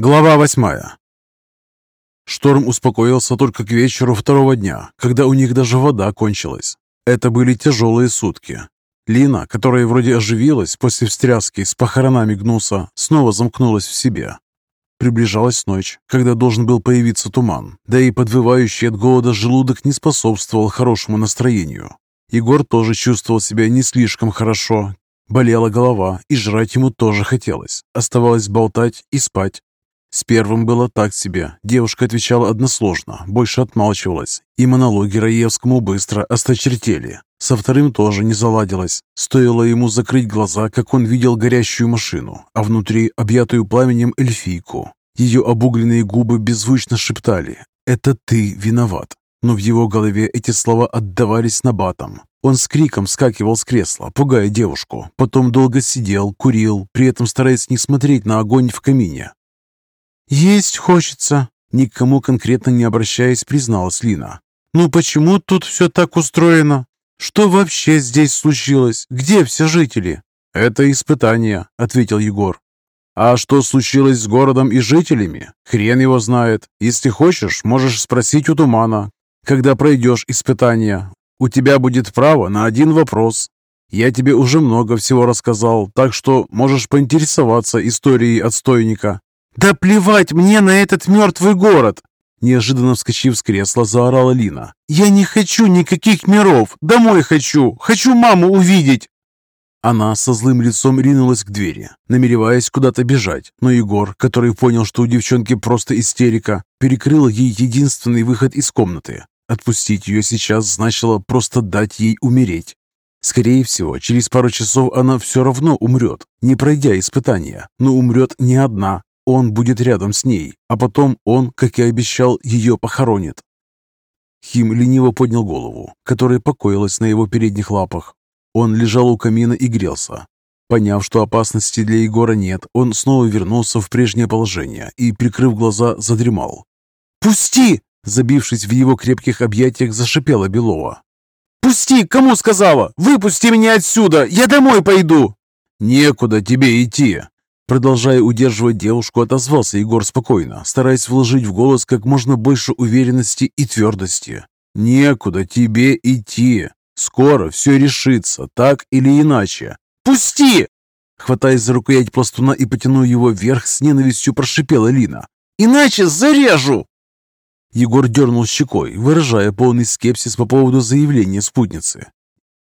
Глава восьмая. Шторм успокоился только к вечеру второго дня, когда у них даже вода кончилась. Это были тяжелые сутки. Лина, которая вроде оживилась после встряски с похоронами Гнуса, снова замкнулась в себе. Приближалась ночь, когда должен был появиться туман, да и подвывающий от голода желудок не способствовал хорошему настроению. Егор тоже чувствовал себя не слишком хорошо. Болела голова, и жрать ему тоже хотелось. Оставалось болтать и спать. С первым было так себе. Девушка отвечала односложно, больше отмалчивалась, и монологи Раевскому быстро осточертели. Со вторым тоже не заладилось. Стоило ему закрыть глаза, как он видел горящую машину, а внутри объятую пламенем эльфийку. Ее обугленные губы беззвучно шептали «Это ты виноват». Но в его голове эти слова отдавались набатом. Он с криком скакивал с кресла, пугая девушку. Потом долго сидел, курил, при этом стараясь не смотреть на огонь в камине, «Есть хочется», — никому конкретно не обращаясь, призналась Лина. «Ну почему тут все так устроено? Что вообще здесь случилось? Где все жители?» «Это испытание», — ответил Егор. «А что случилось с городом и жителями? Хрен его знает. Если хочешь, можешь спросить у Тумана. Когда пройдешь испытание, у тебя будет право на один вопрос. Я тебе уже много всего рассказал, так что можешь поинтересоваться историей отстойника. «Да плевать мне на этот мертвый город!» Неожиданно вскочив с кресла, заорала Лина. «Я не хочу никаких миров! Домой хочу! Хочу маму увидеть!» Она со злым лицом ринулась к двери, намереваясь куда-то бежать, но Егор, который понял, что у девчонки просто истерика, перекрыл ей единственный выход из комнаты. Отпустить ее сейчас значило просто дать ей умереть. Скорее всего, через пару часов она все равно умрет, не пройдя испытания, но умрет не одна, он будет рядом с ней, а потом он, как и обещал, ее похоронит. Хим лениво поднял голову, которая покоилась на его передних лапах. Он лежал у камина и грелся. Поняв, что опасности для Егора нет, он снова вернулся в прежнее положение и, прикрыв глаза, задремал. «Пусти!» Забившись в его крепких объятиях, зашипела Белова. «Пусти! Кому сказала? Выпусти меня отсюда! Я домой пойду!» «Некуда тебе идти!» Продолжая удерживать девушку, отозвался Егор спокойно, стараясь вложить в голос как можно больше уверенности и твердости. «Некуда тебе идти. Скоро все решится, так или иначе. Пусти!» Хватаясь за рукоять пластуна и потянув его вверх, с ненавистью прошипела Лина. «Иначе зарежу!» Егор дернул щекой, выражая полный скепсис по поводу заявления спутницы.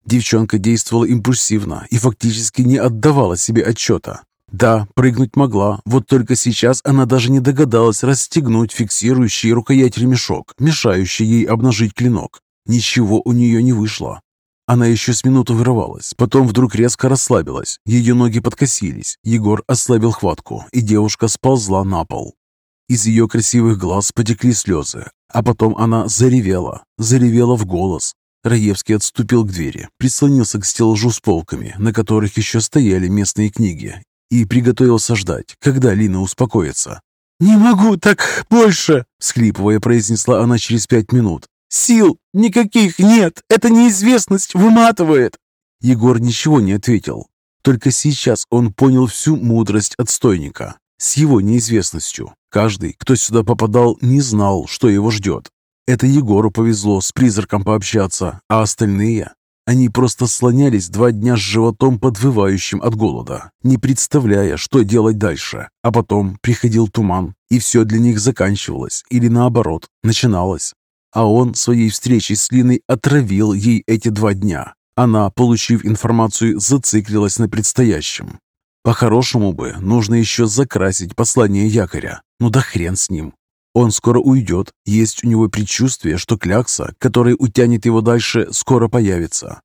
Девчонка действовала импульсивно и фактически не отдавала себе отчета. Да, прыгнуть могла, вот только сейчас она даже не догадалась расстегнуть фиксирующий рукоять ремешок, мешающий ей обнажить клинок. Ничего у нее не вышло. Она еще с минуту вырывалась, потом вдруг резко расслабилась, ее ноги подкосились, Егор ослабил хватку, и девушка сползла на пол. Из ее красивых глаз потекли слезы, а потом она заревела, заревела в голос. Раевский отступил к двери, прислонился к стеллажу с полками, на которых еще стояли местные книги, и приготовился ждать, когда Лина успокоится. «Не могу так больше!» – схлипывая, произнесла она через пять минут. «Сил никаких нет! Эта неизвестность выматывает!» Егор ничего не ответил. Только сейчас он понял всю мудрость отстойника. С его неизвестностью. Каждый, кто сюда попадал, не знал, что его ждет. Это Егору повезло с призраком пообщаться, а остальные они просто слонялись два дня с животом подвывающим от голода, не представляя, что делать дальше. А потом приходил туман, и все для них заканчивалось, или наоборот, начиналось. А он своей встречей с Линой отравил ей эти два дня. Она, получив информацию, зациклилась на предстоящем. По-хорошему бы нужно еще закрасить послание якоря. Ну да хрен с ним. Он скоро уйдет. Есть у него предчувствие, что клякса, которая утянет его дальше, скоро появится.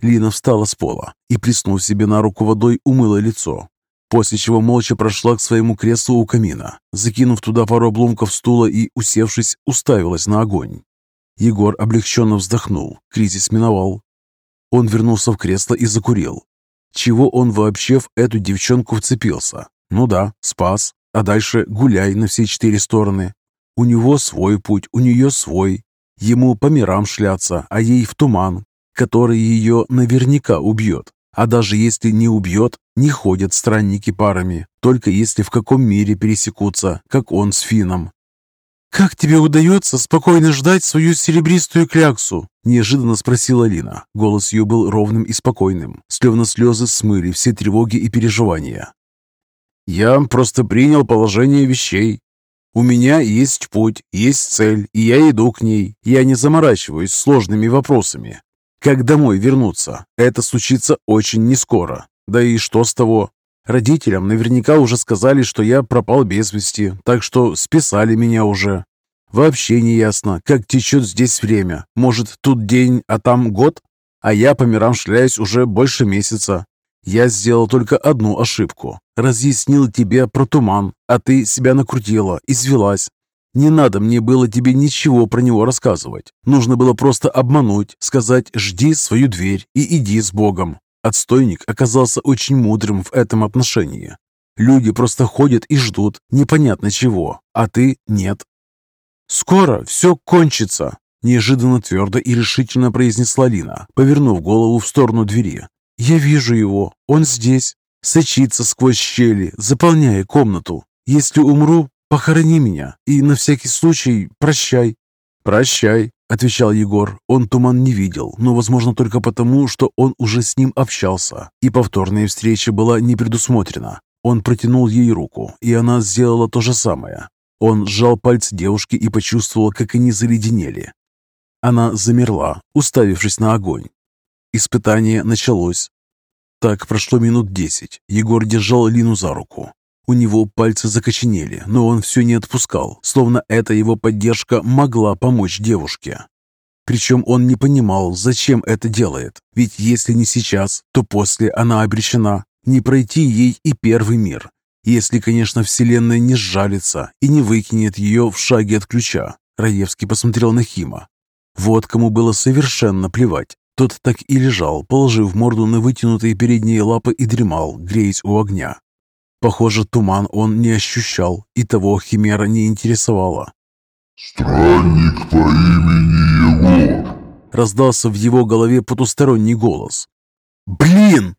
Лина встала с пола и, плеснув себе на руку водой, умыла лицо, после чего молча прошла к своему креслу у камина, закинув туда пару обломков стула и, усевшись, уставилась на огонь. Егор облегченно вздохнул, кризис миновал. Он вернулся в кресло и закурил. Чего он вообще в эту девчонку вцепился? Ну да, спас, а дальше гуляй на все четыре стороны. У него свой путь, у нее свой. Ему по мирам шляться, а ей в туман, который ее наверняка убьет. А даже если не убьет, Не ходят странники парами, только если в каком мире пересекутся, как он с Фином. «Как тебе удается спокойно ждать свою серебристую кляксу?» – неожиданно спросила Лина. Голос ее был ровным и спокойным, словно слезы смыли все тревоги и переживания. «Я просто принял положение вещей. У меня есть путь, есть цель, и я иду к ней. Я не заморачиваюсь сложными вопросами. Как домой вернуться? Это случится очень нескоро. Да и что с того? Родителям наверняка уже сказали, что я пропал без вести, так что списали меня уже. Вообще не ясно, как течет здесь время. Может, тут день, а там год? А я по мирам шляюсь уже больше месяца. Я сделал только одну ошибку. Разъяснил тебе про туман, а ты себя накрутила, извелась. Не надо мне было тебе ничего про него рассказывать. Нужно было просто обмануть, сказать «жди свою дверь и иди с Богом». Отстойник оказался очень мудрым в этом отношении. Люди просто ходят и ждут непонятно чего, а ты нет. «Скоро все кончится», – неожиданно твердо и решительно произнесла Лина, повернув голову в сторону двери. «Я вижу его, он здесь, сочится сквозь щели, заполняя комнату. Если умру, похорони меня и на всякий случай прощай». «Прощай», — отвечал Егор. Он туман не видел, но, возможно, только потому, что он уже с ним общался, и повторная встреча была не предусмотрена. Он протянул ей руку, и она сделала то же самое. Он сжал пальцы девушки и почувствовал, как они заледенели. Она замерла, уставившись на огонь. Испытание началось. Так прошло минут десять. Егор держал Лину за руку. У него пальцы закоченели, но он все не отпускал, словно эта его поддержка могла помочь девушке. Причем он не понимал, зачем это делает, ведь если не сейчас, то после она обречена не пройти ей и первый мир, если, конечно, Вселенная не сжалится и не выкинет ее в шаге от ключа. Раевский посмотрел на Хима. Вот кому было совершенно плевать. Тот так и лежал, положив морду на вытянутые передние лапы и дремал, греясь у огня. Похоже, туман он не ощущал, и того Химера не интересовало. «Странник по имени Егор!» Раздался в его голове потусторонний голос. «Блин!»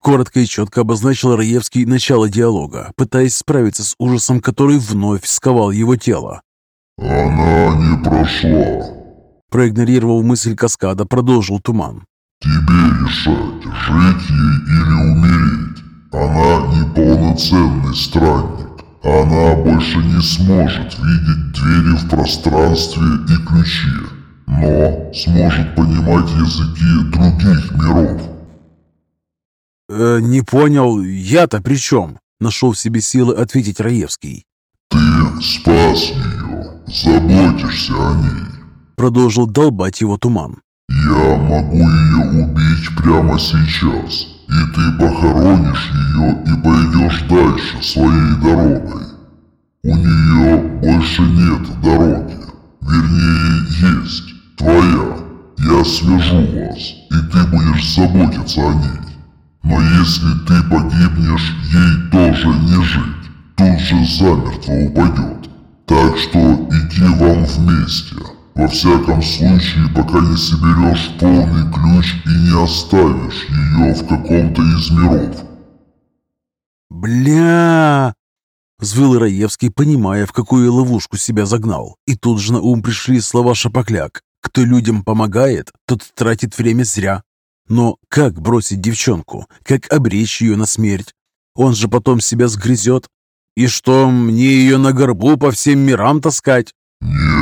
Коротко и четко обозначил Раевский начало диалога, пытаясь справиться с ужасом, который вновь сковал его тело. «Она не прошла!» Проигнорировав мысль каскада, продолжил туман. «Тебе решать, жить ей или умереть. Она неполноценный странник. Она больше не сможет видеть двери в пространстве и ключи, но сможет понимать языки других миров. «Э, «Не понял, я-то при чем?» – нашел в себе силы ответить Раевский. «Ты спас ее, заботишься о ней», – продолжил долбать его туман. «Я могу ее убить прямо сейчас, и ты похоронишь ее и пойдешь дальше своей дорогой. У нее больше нет дороги, вернее есть, твоя. Я свяжу вас, и ты будешь заботиться о ней. Но если ты погибнешь, ей тоже не жить, тут же замертво упадет. Так что иди вам вместе». Во всяком случае, пока не соберешь полный ключ и не оставишь ее в каком-то из миров. «Бля!» Взвыл Раевский, понимая, в какую ловушку себя загнал. И тут же на ум пришли слова Шапокляк. «Кто людям помогает, тот тратит время зря». Но как бросить девчонку? Как обречь ее на смерть? Он же потом себя сгрызет. И что, мне ее на горбу по всем мирам таскать? «Нет,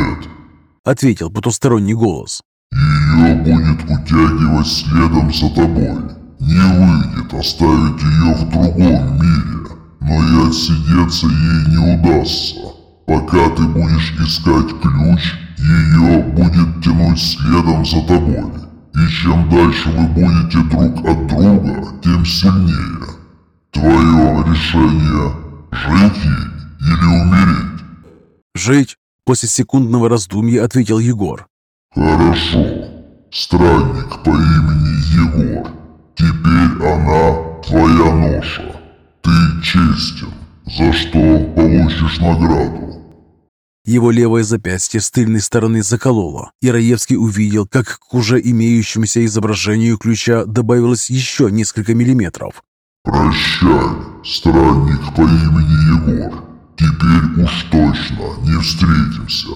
ответил потусторонний голос. «Ее будет утягивать следом за тобой. Не выйдет оставить ее в другом мире, но и отсидеться ей не удастся. Пока ты будешь искать ключ, ее будет тянуть следом за тобой. И чем дальше вы будете друг от друга, тем сильнее. Твое решение – жить ей или умереть?» «Жить!» После секундного раздумья ответил Егор. «Хорошо. Странник по имени Егор. Теперь она твоя ноша. Ты честен, за что получишь награду». Его левое запястье с тыльной стороны закололо, и Раевский увидел, как к уже имеющемуся изображению ключа добавилось еще несколько миллиметров. Прощай, странник по имени Егор. Теперь уж точно не встретимся.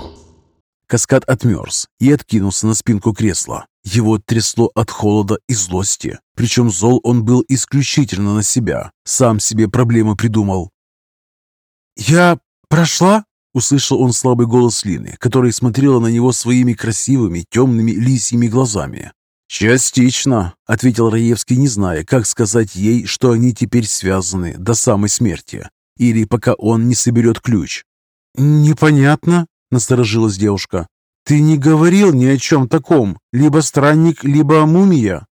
Каскад отмерз и откинулся на спинку кресла. Его трясло от холода и злости. Причем зол он был исключительно на себя. Сам себе проблемы придумал. «Я прошла?» — услышал он слабый голос Лины, которая смотрела на него своими красивыми темными лисьими глазами. «Частично», — ответил Раевский, не зная, как сказать ей, что они теперь связаны до самой смерти, или пока он не соберет ключ. «Непонятно», — насторожилась девушка. «Ты не говорил ни о чем таком, либо странник, либо мумия».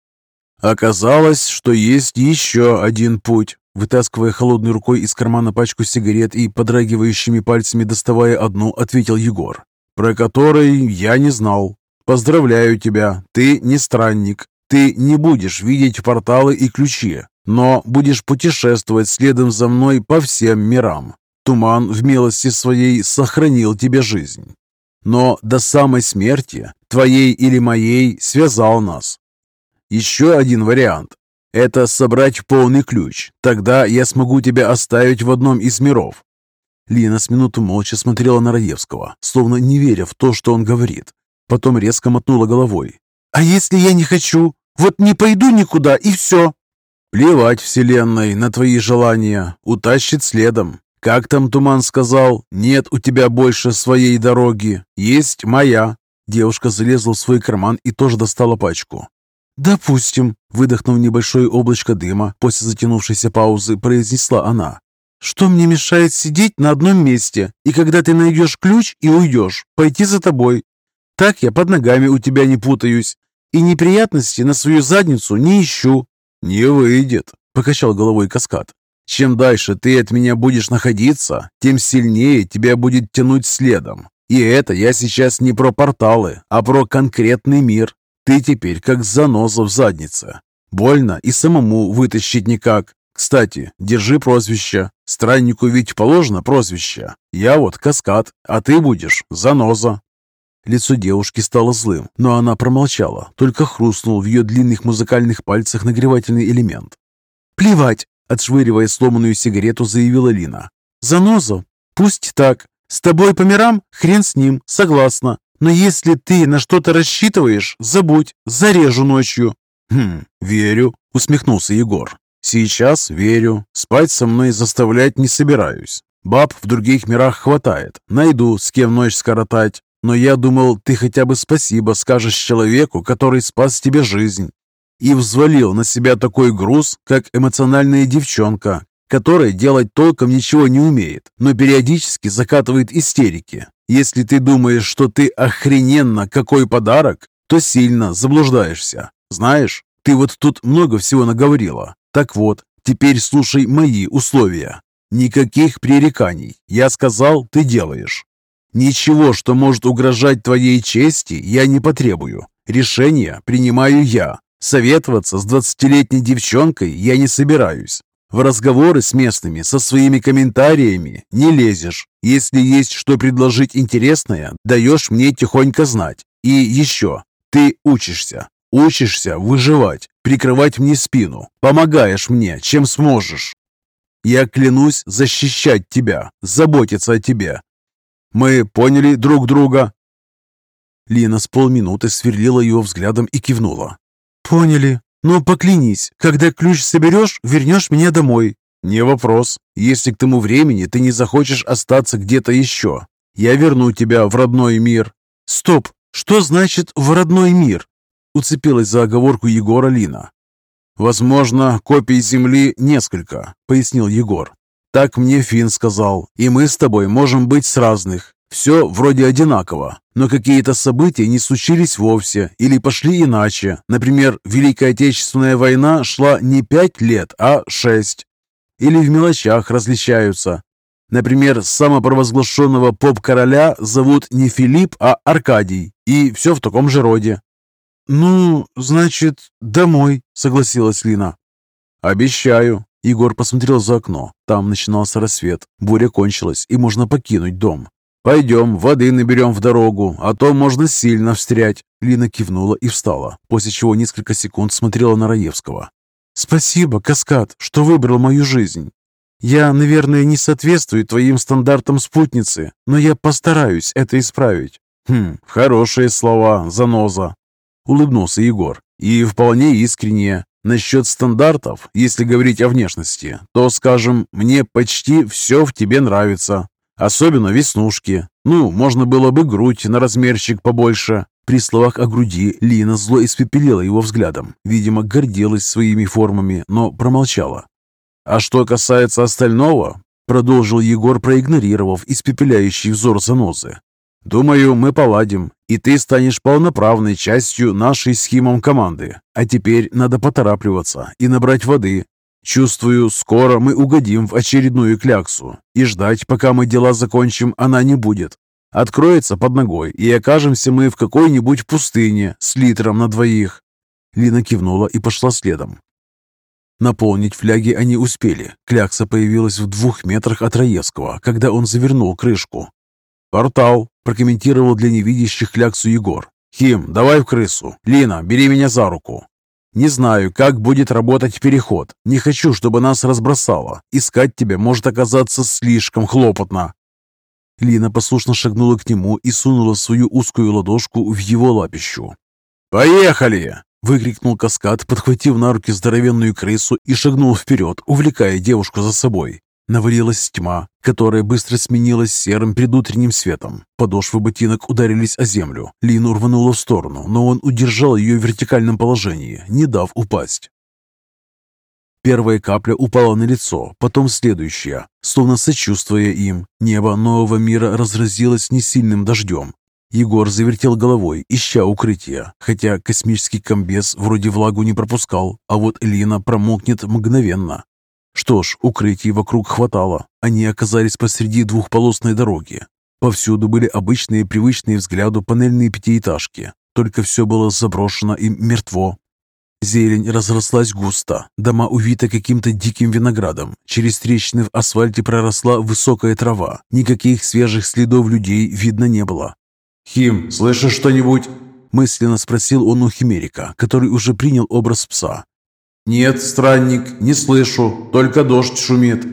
Оказалось, что есть еще один путь. Вытаскивая холодной рукой из кармана пачку сигарет и подрагивающими пальцами доставая одну, ответил Егор, про который я не знал. Поздравляю тебя, ты не странник. Ты не будешь видеть порталы и ключи, но будешь путешествовать следом за мной по всем мирам. Туман в милости своей сохранил тебе жизнь. Но до самой смерти, твоей или моей, связал нас. Еще один вариант – это собрать полный ключ. Тогда я смогу тебя оставить в одном из миров. Лина с минуту молча смотрела на Раевского, словно не веря в то, что он говорит. Потом резко мотнула головой. «А если я не хочу? Вот не пойду никуда, и все!» «Плевать Вселенной на твои желания, утащит следом. Как там Туман сказал, нет у тебя больше своей дороги, есть моя». Девушка залезла в свой карман и тоже достала пачку. «Допустим», — выдохнув небольшое облачко дыма, после затянувшейся паузы, произнесла она. «Что мне мешает сидеть на одном месте, и когда ты найдешь ключ и уйдешь, пойти за тобой? Так я под ногами у тебя не путаюсь, и неприятности на свою задницу не ищу». «Не выйдет», — покачал головой каскад. «Чем дальше ты от меня будешь находиться, тем сильнее тебя будет тянуть следом. И это я сейчас не про порталы, а про конкретный мир, ты теперь как заноза в заднице. Больно и самому вытащить никак. Кстати, держи прозвище. Страннику ведь положено прозвище. Я вот каскад, а ты будешь заноза. Лицо девушки стало злым, но она промолчала, только хрустнул в ее длинных музыкальных пальцах нагревательный элемент. «Плевать!» – отшвыривая сломанную сигарету, заявила Лина. «Заноза? Пусть так. С тобой по мирам? Хрен с ним, согласна. Но если ты на что-то рассчитываешь, забудь, зарежу ночью». «Хм, верю», — усмехнулся Егор. «Сейчас верю. Спать со мной заставлять не собираюсь. Баб в других мирах хватает. Найду, с кем ночь скоротать. Но я думал, ты хотя бы спасибо скажешь человеку, который спас тебе жизнь. И взвалил на себя такой груз, как эмоциональная девчонка, которая делать толком ничего не умеет, но периодически закатывает истерики. Если ты думаешь, что ты охрененно какой подарок, то сильно заблуждаешься. Знаешь, ты вот тут много всего наговорила. Так вот, теперь слушай мои условия. Никаких пререканий. Я сказал, ты делаешь. Ничего, что может угрожать твоей чести, я не потребую. Решение принимаю я. Советоваться с двадцатилетней девчонкой я не собираюсь. В разговоры с местными со своими комментариями не лезешь. Если есть что предложить интересное, даешь мне тихонько знать. И еще, ты учишься. Учишься выживать, прикрывать мне спину, помогаешь мне, чем сможешь. Я клянусь защищать тебя, заботиться о тебе. Мы поняли друг друга?» Лина с полминуты сверлила его взглядом и кивнула. «Поняли. Но поклянись, когда ключ соберешь, вернешь меня домой». «Не вопрос. Если к тому времени ты не захочешь остаться где-то еще, я верну тебя в родной мир». «Стоп! Что значит «в родной мир»?» Уцепилась за оговорку Егора Лина. «Возможно, копий Земли несколько», — пояснил Егор. «Так мне Финн сказал, и мы с тобой можем быть с разных. Все вроде одинаково, но какие-то события не случились вовсе или пошли иначе. Например, Великая Отечественная война шла не пять лет, а шесть. Или в мелочах различаются. Например, самопровозглашенного поп-короля зовут не Филипп, а Аркадий. И все в таком же роде. «Ну, значит, домой», — согласилась Лина. «Обещаю». Егор посмотрел за окно. Там начинался рассвет. Буря кончилась, и можно покинуть дом. «Пойдем, воды наберем в дорогу, а то можно сильно встрять». Лина кивнула и встала, после чего несколько секунд смотрела на Раевского. «Спасибо, Каскад, что выбрал мою жизнь. Я, наверное, не соответствую твоим стандартам спутницы, но я постараюсь это исправить». «Хм, хорошие слова, заноза», — улыбнулся Егор. «И вполне искренне. Насчет стандартов, если говорить о внешности, то, скажем, мне почти все в тебе нравится. Особенно веснушки. Ну, можно было бы грудь на размерчик побольше. При словах о груди Лина зло испепелила его взглядом. Видимо, гордилась своими формами, но промолчала. А что касается остального, продолжил Егор, проигнорировав испепеляющий взор занозы. Думаю, мы поладим, и ты станешь полноправной частью нашей схемом команды. А теперь надо поторапливаться и набрать воды. Чувствую, скоро мы угодим в очередную кляксу, и ждать, пока мы дела закончим, она не будет. Откроется под ногой, и окажемся мы в какой-нибудь пустыне с литром на двоих. Лина кивнула и пошла следом. Наполнить фляги они успели. Клякса появилась в двух метрах от Раевского, когда он завернул крышку. «Портал», – прокомментировал для невидящих кляксу Егор. «Хим, давай в крысу. Лина, бери меня за руку. Не знаю, как будет работать переход. Не хочу, чтобы нас разбросало. Искать тебя может оказаться слишком хлопотно». Лина послушно шагнула к нему и сунула свою узкую ладошку в его лапищу. «Поехали!» – выкрикнул каскад, подхватив на руки здоровенную крысу и шагнул вперед, увлекая девушку за собой. Навалилась тьма, которая быстро сменилась серым предутренним светом. Подошвы ботинок ударились о землю. Лину рвануло в сторону, но он удержал ее в вертикальном положении, не дав упасть. Первая капля упала на лицо, потом следующая. Словно сочувствуя им, небо нового мира разразилось несильным дождем. Егор завертел головой, ища укрытия, хотя космический комбез вроде влагу не пропускал, а вот Лина промокнет мгновенно. Что ж, укрытий вокруг хватало. Они оказались посреди двухполосной дороги. Повсюду были обычные, привычные взгляду панельные пятиэтажки. Только все было заброшено и мертво. Зелень разрослась густо, дома увиты каким-то диким виноградом. Через трещины в асфальте проросла высокая трава. Никаких свежих следов людей видно не было. «Хим, слышишь что-нибудь?» Мысленно спросил он у Химерика, который уже принял образ пса. «Нет, странник, не слышу, только дождь шумит».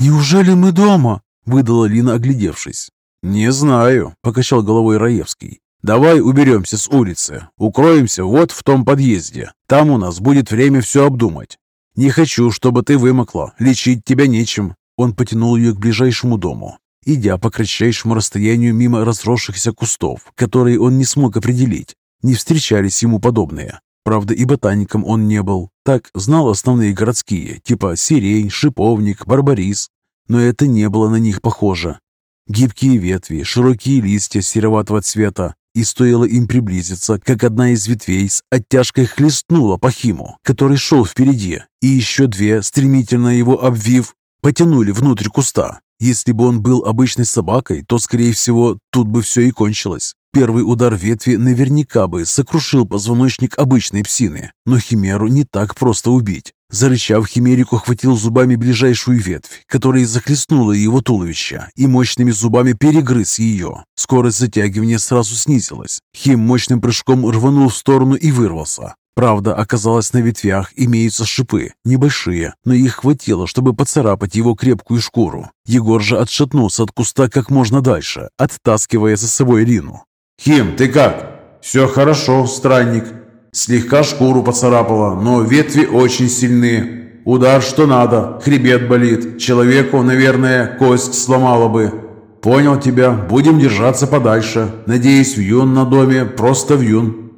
«Неужели мы дома?» – выдала Лина, оглядевшись. «Не знаю», – покачал головой Раевский. «Давай уберемся с улицы, укроемся вот в том подъезде. Там у нас будет время все обдумать. Не хочу, чтобы ты вымокла, лечить тебя нечем». Он потянул ее к ближайшему дому, идя по кратчайшему расстоянию мимо разросшихся кустов, которые он не смог определить. Не встречались ему подобные. Правда, и ботаником он не был. Так, знал основные городские, типа сирень, шиповник, барбарис. Но это не было на них похоже. Гибкие ветви, широкие листья сероватого цвета. И стоило им приблизиться, как одна из ветвей с оттяжкой хлестнула по Химу, который шел впереди, и еще две, стремительно его обвив, потянули внутрь куста. Если бы он был обычной собакой, то, скорее всего, тут бы все и кончилось. Первый удар ветви наверняка бы сокрушил позвоночник обычной псины, но химеру не так просто убить. Зарычав, химерику хватил зубами ближайшую ветвь, которая захлестнула его туловище, и мощными зубами перегрыз ее. Скорость затягивания сразу снизилась. Хим мощным прыжком рванул в сторону и вырвался. Правда, оказалось, на ветвях имеются шипы, небольшие, но их хватило, чтобы поцарапать его крепкую шкуру. Егор же отшатнулся от куста как можно дальше, оттаскивая за собой Рину. «Хим, ты как?» «Все хорошо, странник. Слегка шкуру поцарапало, но ветви очень сильные. Удар что надо, хребет болит. Человеку, наверное, кость сломала бы. Понял тебя, будем держаться подальше. Надеюсь, вьюн на доме просто вьюн».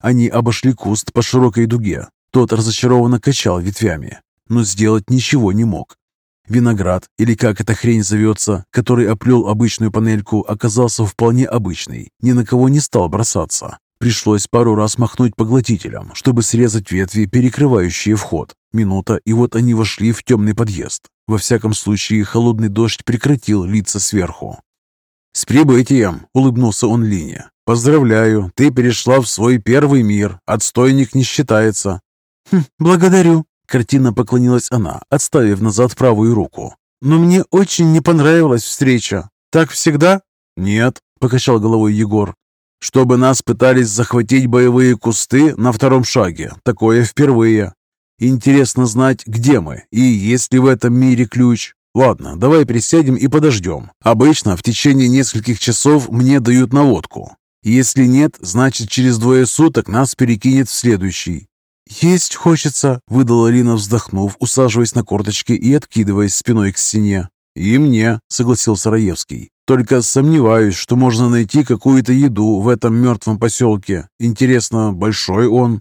Они обошли куст по широкой дуге. Тот разочарованно качал ветвями, но сделать ничего не мог. Виноград, или как эта хрень зовется, который оплел обычную панельку, оказался вполне обычный, ни на кого не стал бросаться. Пришлось пару раз махнуть поглотителем, чтобы срезать ветви, перекрывающие вход. Минута, и вот они вошли в темный подъезд. Во всяком случае, холодный дождь прекратил литься сверху. «С прибытием!» – улыбнулся он Лине. «Поздравляю, ты перешла в свой первый мир. Отстойник не считается». «Хм, благодарю», Картина поклонилась она, отставив назад правую руку. «Но мне очень не понравилась встреча. Так всегда?» «Нет», — покачал головой Егор. «Чтобы нас пытались захватить боевые кусты на втором шаге, такое впервые. Интересно знать, где мы и есть ли в этом мире ключ. Ладно, давай присядем и подождем. Обычно в течение нескольких часов мне дают наводку. Если нет, значит через двое суток нас перекинет в следующий. «Есть хочется», — выдала Лина, вздохнув, усаживаясь на корточки и откидываясь спиной к стене. «И мне», — согласился Раевский. «Только сомневаюсь, что можно найти какую-то еду в этом мертвом поселке. Интересно, большой он?»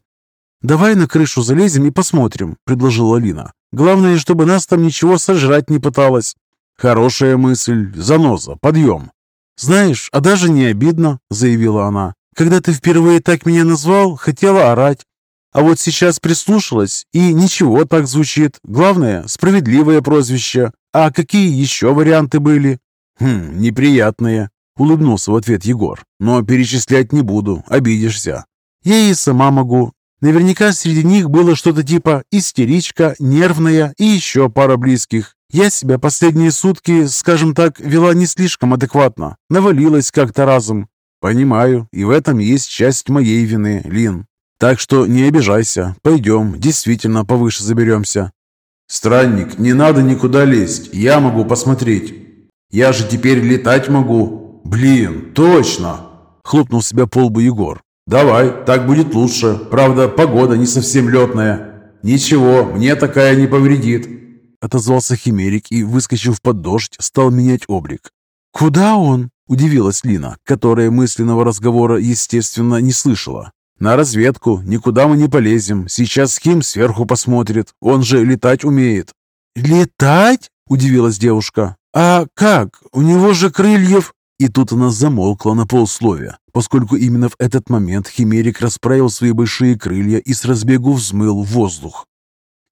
«Давай на крышу залезем и посмотрим», — предложила Алина. «Главное, чтобы нас там ничего сожрать не пыталось». «Хорошая мысль. Заноза. Подъем». «Знаешь, а даже не обидно», — заявила она. «Когда ты впервые так меня назвал, хотела орать. А вот сейчас прислушалась, и ничего так звучит. Главное, справедливое прозвище. А какие еще варианты были?» «Хм, неприятные», — улыбнулся в ответ Егор. «Но перечислять не буду, обидишься». «Я и сама могу. Наверняка среди них было что-то типа истеричка, нервная и еще пара близких. Я себя последние сутки, скажем так, вела не слишком адекватно. Навалилась как-то разом. Понимаю, и в этом есть часть моей вины, Лин. Так что не обижайся. Пойдем, действительно повыше заберемся. Странник, не надо никуда лезть. Я могу посмотреть. Я же теперь летать могу. Блин, точно. Хлопнул себя по лбу Егор. «Давай, так будет лучше. Правда, погода не совсем летная. Ничего, мне такая не повредит». Отозвался Химерик и, выскочив под дождь, стал менять облик. «Куда он?» – удивилась Лина, которая мысленного разговора, естественно, не слышала. «На разведку. Никуда мы не полезем. Сейчас Хим сверху посмотрит. Он же летать умеет». «Летать?» – удивилась девушка. «А как? У него же крыльев...» И тут она замолкла на полсловия, поскольку именно в этот момент Химерик расправил свои большие крылья и с разбегу взмыл в воздух.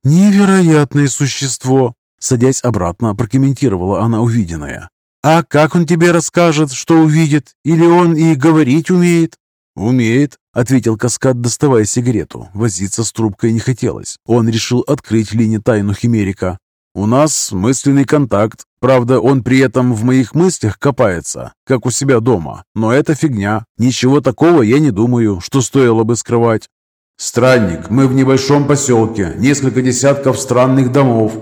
«Невероятное существо!» Садясь обратно, прокомментировала она увиденное. «А как он тебе расскажет, что увидит? Или он и говорить умеет?» «Умеет», — ответил Каскад, доставая сигарету. Возиться с трубкой не хотелось. Он решил открыть Лине тайну Химерика. «У нас мысленный контакт. Правда, он при этом в моих мыслях копается, как у себя дома. Но это фигня. Ничего такого я не думаю, что стоило бы скрывать. Странник, мы в небольшом поселке, несколько десятков странных домов.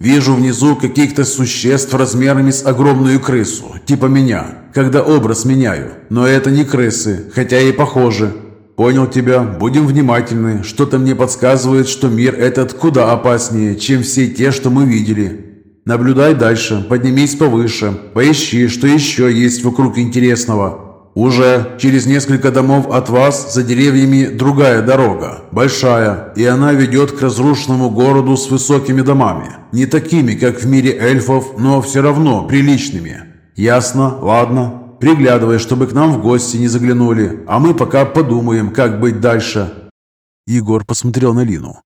Вижу внизу каких-то существ размерами с огромную крысу, типа меня, когда образ меняю. Но это не крысы, хотя и похожи. Понял тебя, будем внимательны. Что-то мне подсказывает, что мир этот куда опаснее, чем все те, что мы видели. Наблюдай дальше, поднимись повыше, поищи, что еще есть вокруг интересного. Уже через несколько домов от вас за деревьями другая дорога, большая, и она ведет к разрушенному городу с высокими домами. Не такими, как в мире эльфов, но все равно приличными. Ясно? Ладно. Приглядывай, чтобы к нам в гости не заглянули, а мы пока подумаем, как быть дальше». Егор посмотрел на Лину.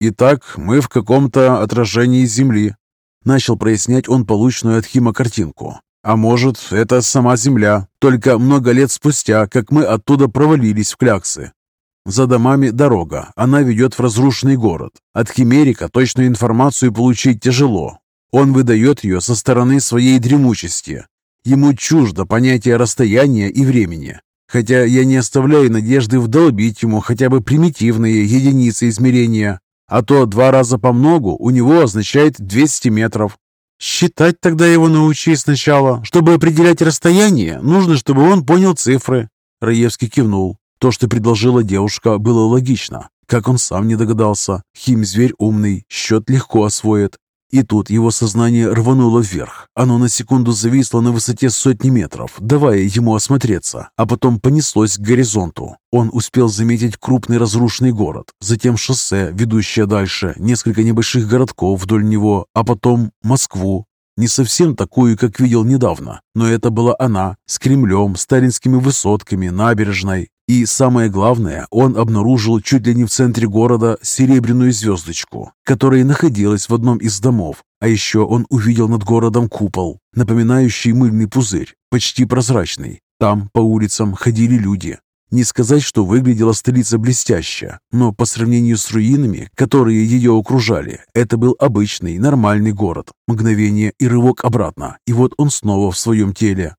«Итак, мы в каком-то отражении Земли. Начал прояснять он полученную от Хима картинку. А может, это сама Земля, только много лет спустя, как мы оттуда провалились в кляксы. За домами дорога, она ведет в разрушенный город. От Химерика точную информацию получить тяжело. Он выдает ее со стороны своей дремучести. Ему чуждо понятие расстояния и времени. Хотя я не оставляю надежды вдолбить ему хотя бы примитивные единицы измерения. А то два раза по многу у него означает 200 метров. Считать тогда его научи сначала. Чтобы определять расстояние, нужно, чтобы он понял цифры. Раевский кивнул. То, что предложила девушка, было логично. Как он сам не догадался. Хим-зверь умный, счет легко освоит. И тут его сознание рвануло вверх. Оно на секунду зависло на высоте сотни метров, давая ему осмотреться, а потом понеслось к горизонту. Он успел заметить крупный разрушенный город, затем шоссе, ведущее дальше, несколько небольших городков вдоль него, а потом Москву. Не совсем такую, как видел недавно, но это была она, с Кремлем, сталинскими высотками, набережной. И самое главное, он обнаружил чуть ли не в центре города серебряную звездочку, которая находилась в одном из домов. А еще он увидел над городом купол, напоминающий мыльный пузырь, почти прозрачный. Там по улицам ходили люди, не сказать, что выглядела столица блестяще, но по сравнению с руинами, которые ее окружали, это был обычный, нормальный город. Мгновение и рывок обратно, и вот он снова в своем теле.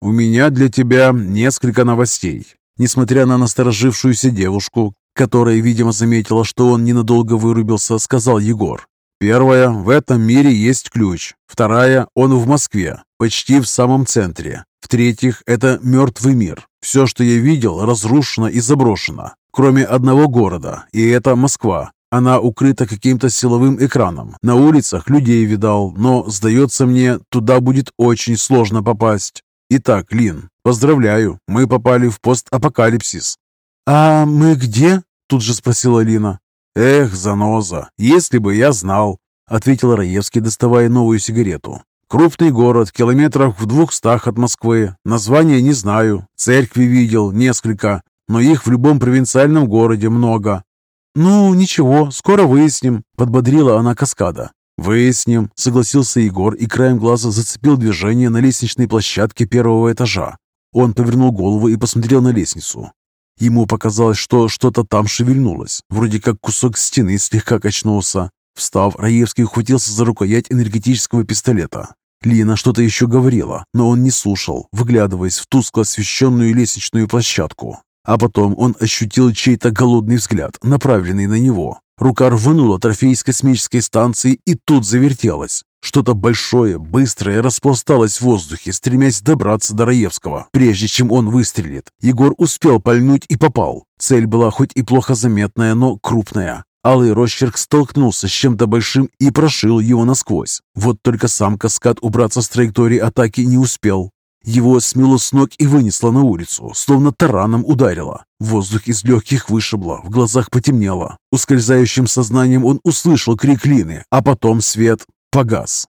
«У меня для тебя несколько новостей». Несмотря на насторожившуюся девушку, которая, видимо, заметила, что он ненадолго вырубился, сказал Егор. Первая, в этом мире есть ключ. Вторая, он в Москве, почти в самом центре. В-третьих, это мертвый мир. Все, что я видел, разрушено и заброшено, кроме одного города, и это Москва. Она укрыта каким-то силовым экраном. На улицах людей видал, но, сдается мне, туда будет очень сложно попасть. Итак, Лин, поздравляю, мы попали в постапокалипсис. «А мы где?» – тут же спросила Лина. «Эх, заноза, если бы я знал», — ответил Раевский, доставая новую сигарету. «Крупный город, километрах в двухстах от Москвы. Название не знаю. Церкви видел, несколько, но их в любом провинциальном городе много». «Ну, ничего, скоро выясним», — подбодрила она каскада. «Выясним», — согласился Егор и краем глаза зацепил движение на лестничной площадке первого этажа. Он повернул голову и посмотрел на лестницу. Ему показалось, что что-то там шевельнулось, вроде как кусок стены слегка качнулся. Встав, Раевский ухватился за рукоять энергетического пистолета. Лина что-то еще говорила, но он не слушал, выглядываясь в тускло освещенную лестничную площадку. А потом он ощутил чей-то голодный взгляд, направленный на него. Рука рванула трофей с космической станции и тут завертелась. Что-то большое, быстрое распласталось в воздухе, стремясь добраться до Раевского, прежде чем он выстрелит. Егор успел пальнуть и попал. Цель была хоть и плохо заметная, но крупная. Алый росчерк столкнулся с чем-то большим и прошил его насквозь. Вот только сам каскад убраться с траектории атаки не успел. Его смело с ног и вынесло на улицу, словно тараном ударило. Воздух из легких вышибло, в глазах потемнело. Ускользающим сознанием он услышал крик Лины, а потом свет погас.